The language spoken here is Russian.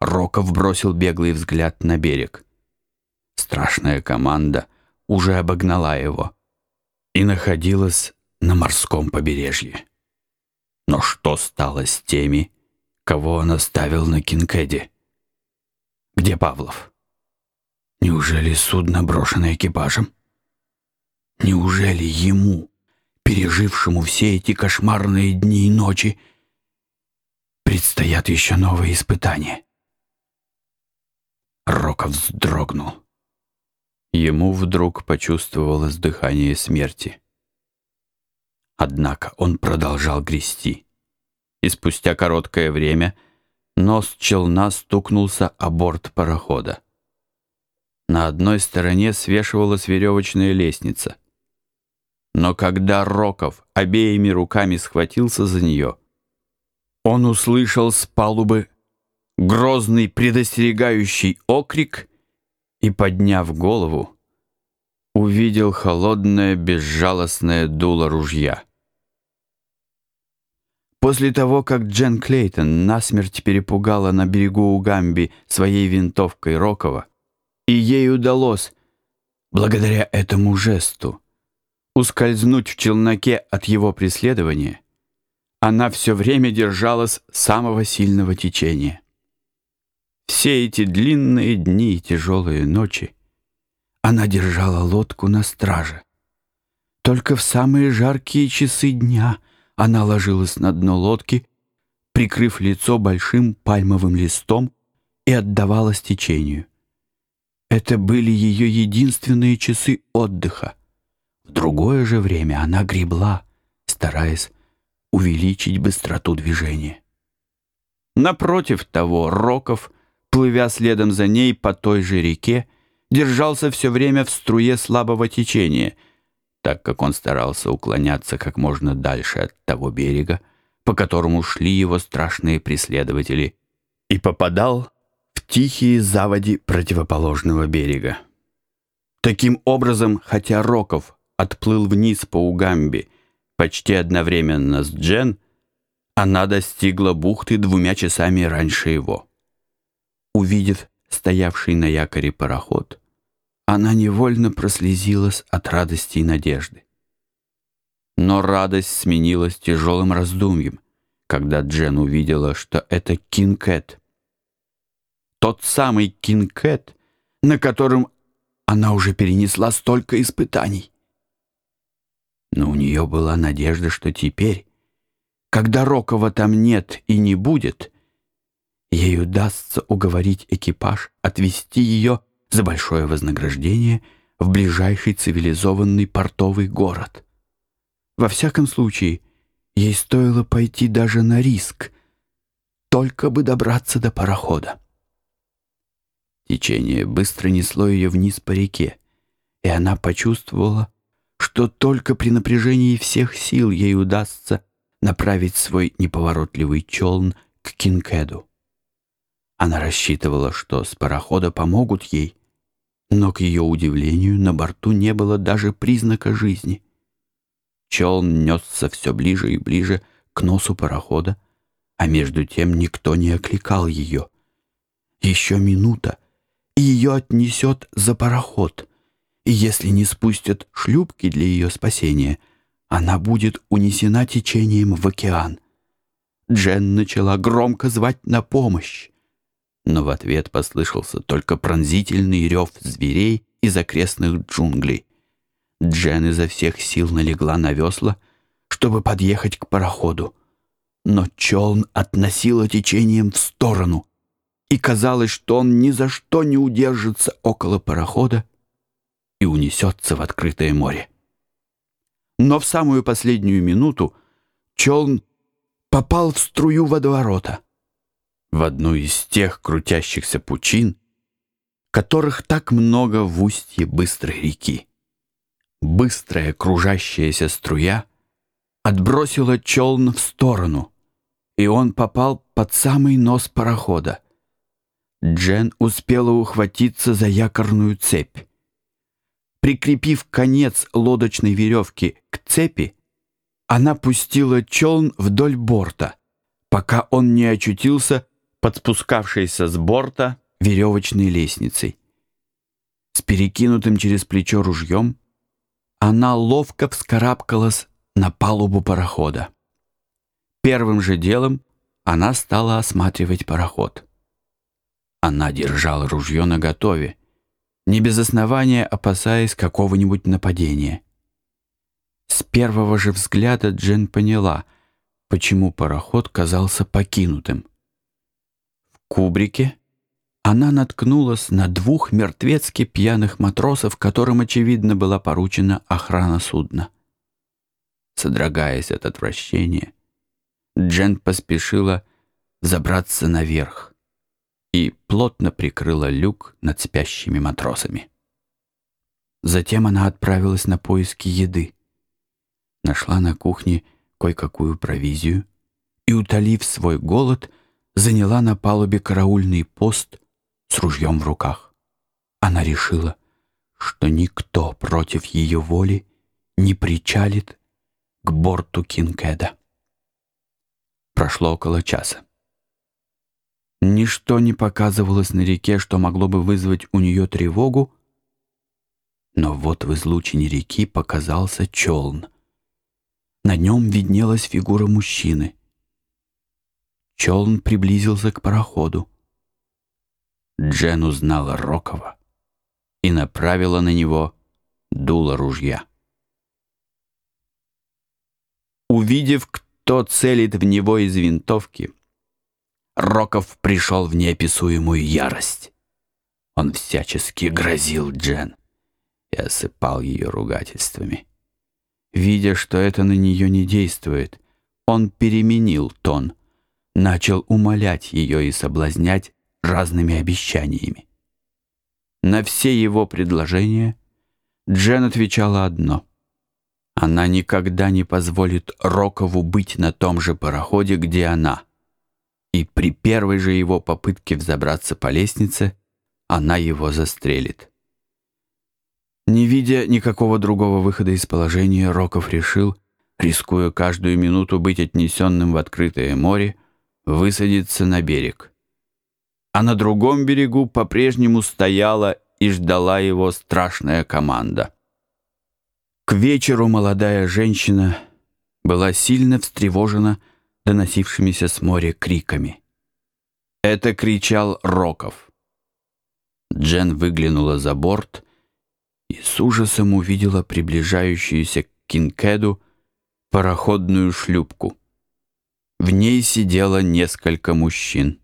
Роков бросил беглый взгляд на берег. Страшная команда уже обогнала его и находилась на морском побережье. Но что стало с теми, кого он оставил на Кинкеде? Где Павлов? Неужели судно брошено экипажем? Неужели ему, пережившему все эти кошмарные дни и ночи, предстоят еще новые испытания? Роков вздрогнул. Ему вдруг почувствовалось дыхание смерти. Однако он продолжал грести. И спустя короткое время нос челна стукнулся о борт парохода. На одной стороне свешивалась веревочная лестница. Но когда Роков обеими руками схватился за нее, он услышал с палубы грозный предостерегающий окрик и, подняв голову, увидел холодное безжалостное дуло ружья. После того, как Джен Клейтон насмерть перепугала на берегу Угамби своей винтовкой Рокова, и ей удалось, благодаря этому жесту, ускользнуть в челноке от его преследования, она все время держалась самого сильного течения. Все эти длинные дни и тяжелые ночи она держала лодку на страже. Только в самые жаркие часы дня она ложилась на дно лодки, прикрыв лицо большим пальмовым листом и отдавалась течению. Это были ее единственные часы отдыха. В другое же время она гребла, стараясь увеличить быстроту движения. Напротив того, Роков — плывя следом за ней по той же реке, держался все время в струе слабого течения, так как он старался уклоняться как можно дальше от того берега, по которому шли его страшные преследователи, и попадал в тихие заводи противоположного берега. Таким образом, хотя Роков отплыл вниз по Угамби почти одновременно с Джен, она достигла бухты двумя часами раньше его. Увидев стоявший на якоре пароход, она невольно прослезилась от радости и надежды. Но радость сменилась тяжелым раздумьем, когда Джен увидела, что это Кинкет. Тот самый Кинкет, на котором она уже перенесла столько испытаний. Но у нее была надежда, что теперь, когда Рокова там нет и не будет, ей удастся уговорить экипаж отвезти ее за большое вознаграждение в ближайший цивилизованный портовый город. Во всяком случае, ей стоило пойти даже на риск, только бы добраться до парохода. Течение быстро несло ее вниз по реке, и она почувствовала, что только при напряжении всех сил ей удастся направить свой неповоротливый челн к Кинкеду. Она рассчитывала, что с парохода помогут ей, но, к ее удивлению, на борту не было даже признака жизни. Челн несся все ближе и ближе к носу парохода, а между тем никто не окликал ее. Еще минута, и ее отнесет за пароход, и если не спустят шлюпки для ее спасения, она будет унесена течением в океан. Джен начала громко звать на помощь но в ответ послышался только пронзительный рев зверей из окрестных джунглей. Джен изо всех сил налегла на весла, чтобы подъехать к пароходу. Но челн относило течением в сторону, и казалось, что он ни за что не удержится около парохода и унесется в открытое море. Но в самую последнюю минуту челн попал в струю водоворота — в одну из тех крутящихся пучин, которых так много в устье быстрой реки. Быстрая кружащаяся струя отбросила челн в сторону, и он попал под самый нос парохода. Джен успела ухватиться за якорную цепь. Прикрепив конец лодочной веревки к цепи, она пустила челн вдоль борта, пока он не очутился подспускавшейся с борта веревочной лестницей. С перекинутым через плечо ружьем она ловко вскарабкалась на палубу парохода. Первым же делом она стала осматривать пароход. Она держала ружье наготове, не без основания опасаясь какого-нибудь нападения. С первого же взгляда Джен поняла, почему пароход казался покинутым. Кубрике она наткнулась на двух мертвецки пьяных матросов, которым, очевидно, была поручена охрана судна. Содрогаясь от отвращения, Джен поспешила забраться наверх и плотно прикрыла люк над спящими матросами. Затем она отправилась на поиски еды. Нашла на кухне кое-какую провизию и, утолив свой голод, заняла на палубе караульный пост с ружьем в руках. Она решила, что никто против ее воли не причалит к борту Кинкеда. Прошло около часа. Ничто не показывалось на реке, что могло бы вызвать у нее тревогу, но вот в излучине реки показался челн. На нем виднелась фигура мужчины. Челн приблизился к пароходу. Джен узнала Рокова и направила на него дуло ружья. Увидев, кто целит в него из винтовки, Роков пришел в неописуемую ярость. Он всячески грозил Джен и осыпал ее ругательствами. Видя, что это на нее не действует, он переменил тон, начал умолять ее и соблазнять разными обещаниями. На все его предложения Джен отвечала одно. Она никогда не позволит Рокову быть на том же пароходе, где она. И при первой же его попытке взобраться по лестнице она его застрелит. Не видя никакого другого выхода из положения, Роков решил, рискуя каждую минуту быть отнесенным в открытое море, высадиться на берег а на другом берегу по-прежнему стояла и ждала его страшная команда. К вечеру молодая женщина была сильно встревожена доносившимися с моря криками. Это кричал Роков. Джен выглянула за борт и с ужасом увидела приближающуюся к Кинкеду пароходную шлюпку. В ней сидело несколько мужчин.